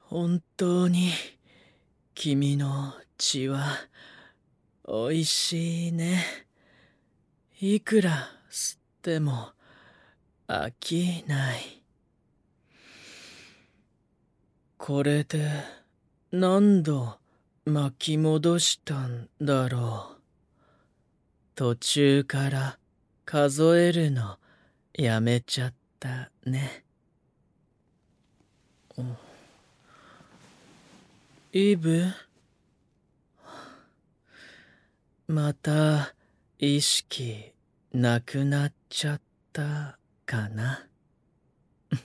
本当に君の血はおいしいね。いくら吸っても飽きない。これで何度巻き戻したんだろう。途中から数えるのやめちゃったね。イブ？また意識なくなっちゃったかな？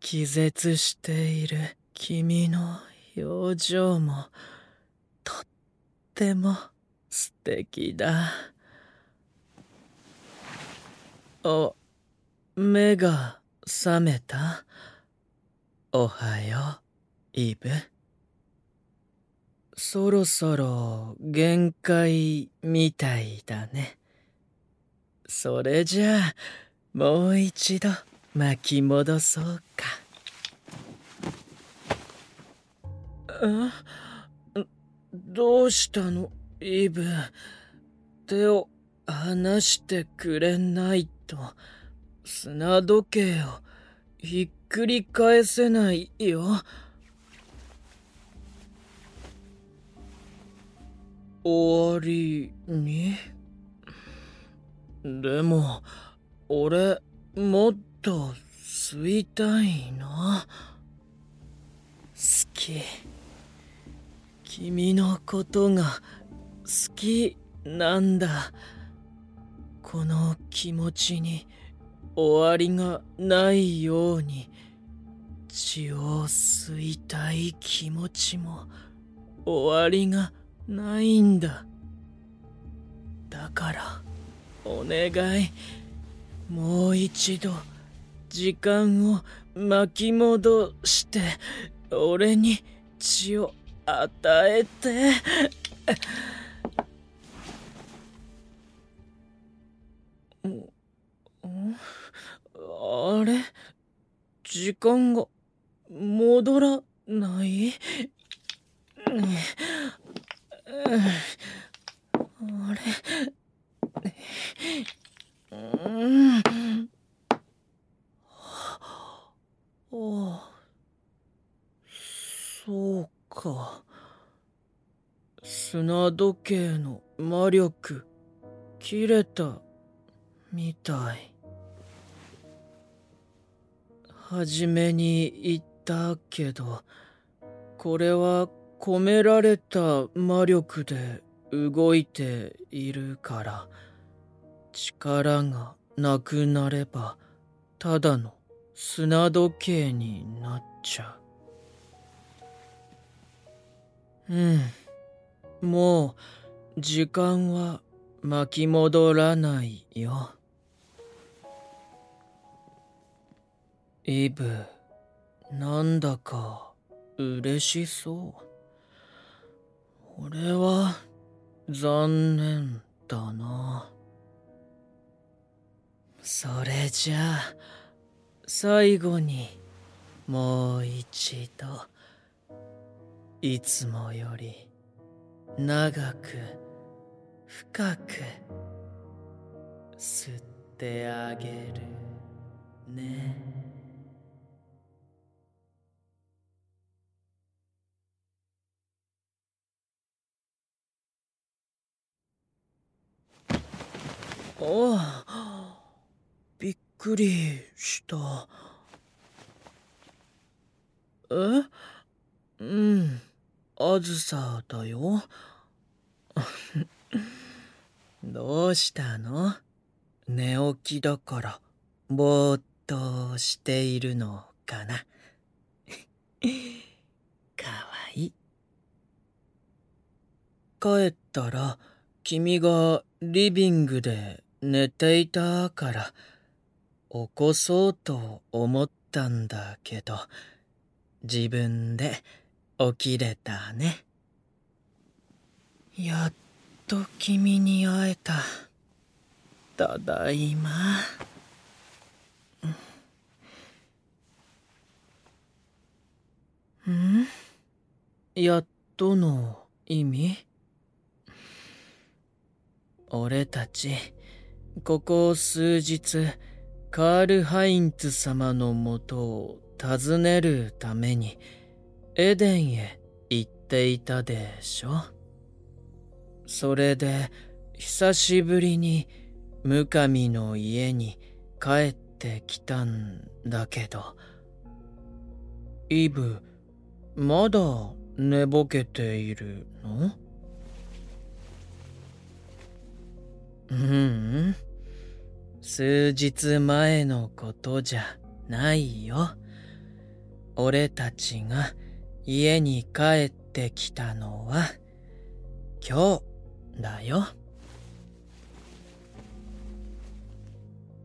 気絶している君の表情もとっても素敵だ。お、目が覚めた？おはよう、イブ。そろそろ限界みたいだね。それじゃあ、もう一度巻き戻そうか。えどうしたの？イブ。手を離してくれないと、砂時計をひっくり返せないよ。終わりにでも、俺、もっと吸いたいな。好き。君のことが好きなんだ。この気持ちに終わりがないように血を吸いたい気持ちも終わりがないんだ。だから、お願い。もう一度、時間を巻き戻して、俺に血を与えて。時間が戻らない？あれ？うん。あそうか。砂時計の魔力。切れたみたい。初めに言ったけどこれは込められた魔力で動いているから力がなくなればただの砂時計になっちゃう。うん。もう時間は巻き戻らないよ。イブなんだか嬉しそう俺は残念だなそれじゃあ最後にもう一度いつもより長く深く吸ってあげるね。ああ、びっくりした。え？うん、あずさだよ。どうしたの？寝起きだから、ぼーっとしているのかな？かわいい。帰ったら、君がリビングで寝ていたから起こそうと思ったんだけど自分で起きれたね。やっと君に会えた。ただいま。ん？やっとの意味？俺たちここ数日カール・ハインツ様のもとを訪ねるためにエデンへ行っていたでしょ？それで久しぶりにムカミの家に帰ってきたんだけど。イブまだ寝ぼけているの？うん、数日前のことじゃないよ。俺たちが家に帰ってきたのは今日だよ。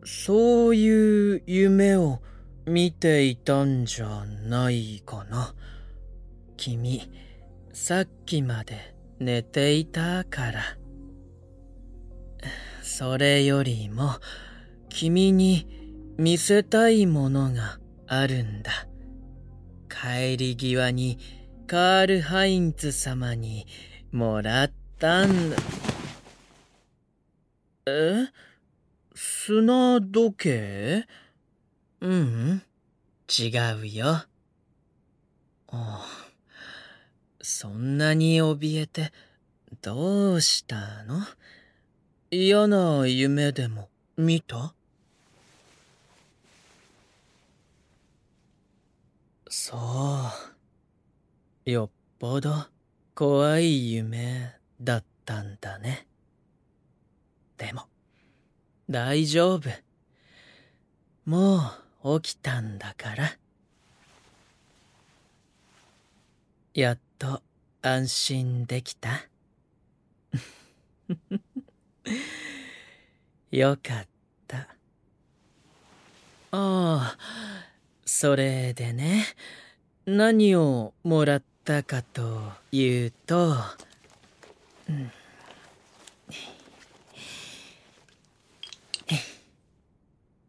そういう夢を見ていたんじゃないかな。君、さっきまで寝ていたから。それよりも、君に見せたいものがあるんだ。帰り際にカール・ハインツ様にもらったんだ。え？砂時計？うん、違うよ。ああそんなに怯えてどうしたの？嫌な夢でも見た？そう。よっぽど怖い夢だったんだね。でも大丈夫。もう起きたんだから。やっと安心できた。よかったああそれでね何をもらったかというと、うん、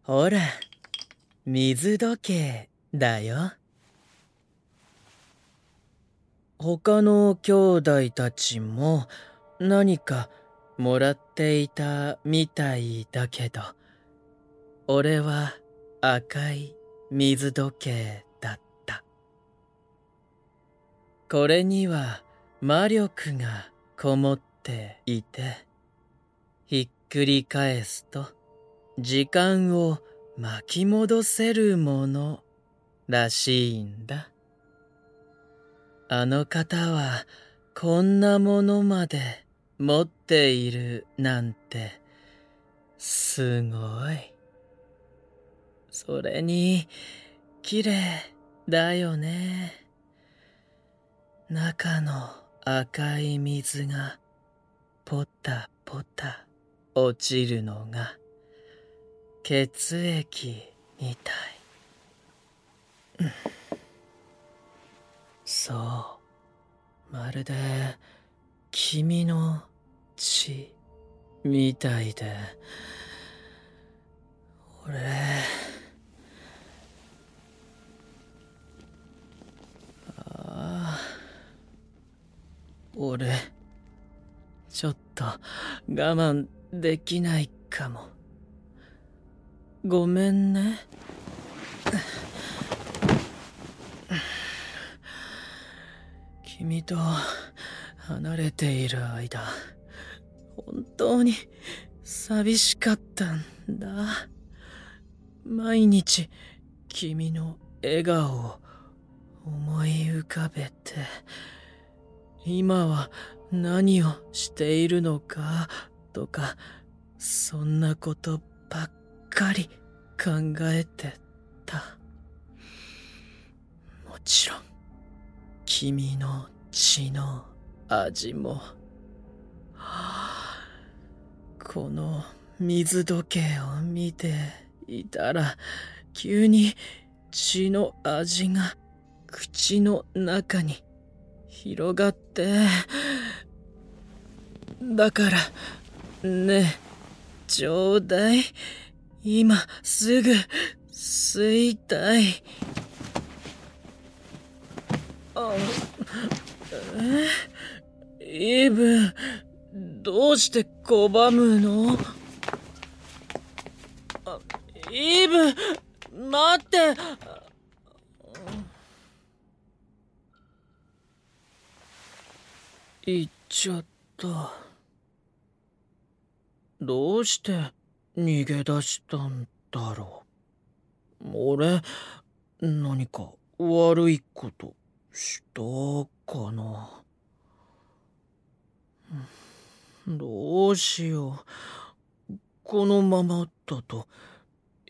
ほら水時計だよ。他の兄弟たちも何かもらっていたみたいだけど、俺は赤い水時計だった。これには魔力がこもっていて、ひっくり返すと時間を巻き戻せるものらしいんだ。あの方はこんなものまで持ってているなんてすごい。それに綺麗だよね。中の赤い水がポタポタ落ちるのが血液みたい。そう。まるで、君の血みたいで。俺、ああ、俺、ちょっと我慢できないかも。ごめんね。君と離れている間、本当に寂しかったんだ。毎日君の笑顔を思い浮かべて、今は何をしているのかとか、そんなことばっかり考えてた。もちろん。君の血の味も、この水時計を見ていたら急に血の味が口の中に広がって。だからねえちょうだい。今すぐ吸いたい。あえ？イブ。どうして拒むの？あイブ待って行っちゃった。どうして逃げ出したんだろう。俺、何か悪いことしたかな。どうしよう。このままだと、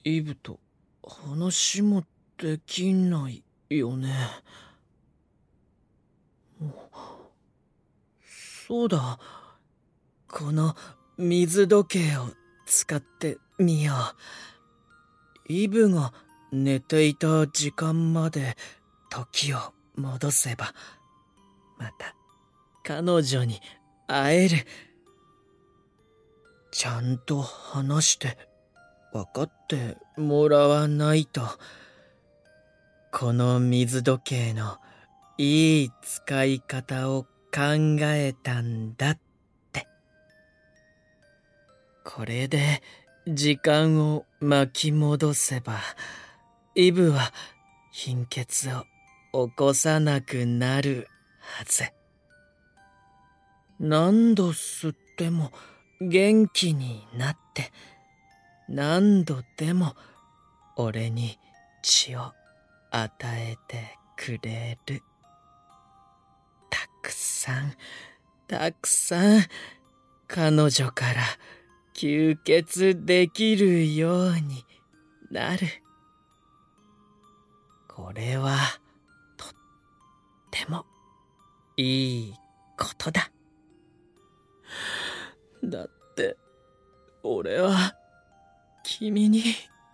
イブと話もできないよね。そうだ。この水時計を使ってみよう。イブが寝ていた時間まで時を戻せば、また彼女に会える。ちゃんと話して分かってもらわないと。この水時計のいい使い方を考えたんだって。これで時間を巻き戻せば、イブは貧血を起こさなくなるはず。何度吸っても元気になって、何度でも俺に血を与えてくれるた。くさん、たくさん、彼女から吸血できるようになる。これは、とっても、いいことだ。だって、俺は、君に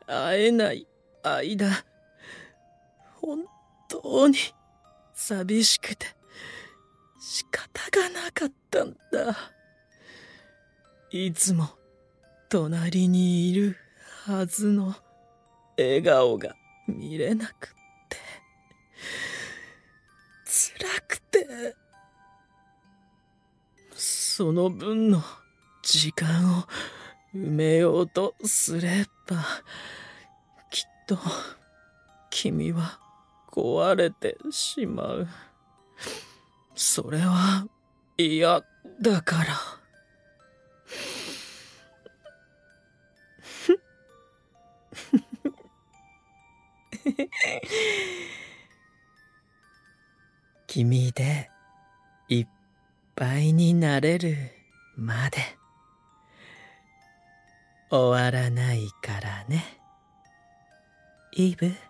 会えない間、本当に寂しくて、仕方がなかったんだ。いつも隣にいるはずの笑顔が見れなくって、辛くて、その分の時間を埋めようとすれば、きっと君は壊れてしまう。それは嫌だから。君でいっぱいになれるまで終わらないからねイブ。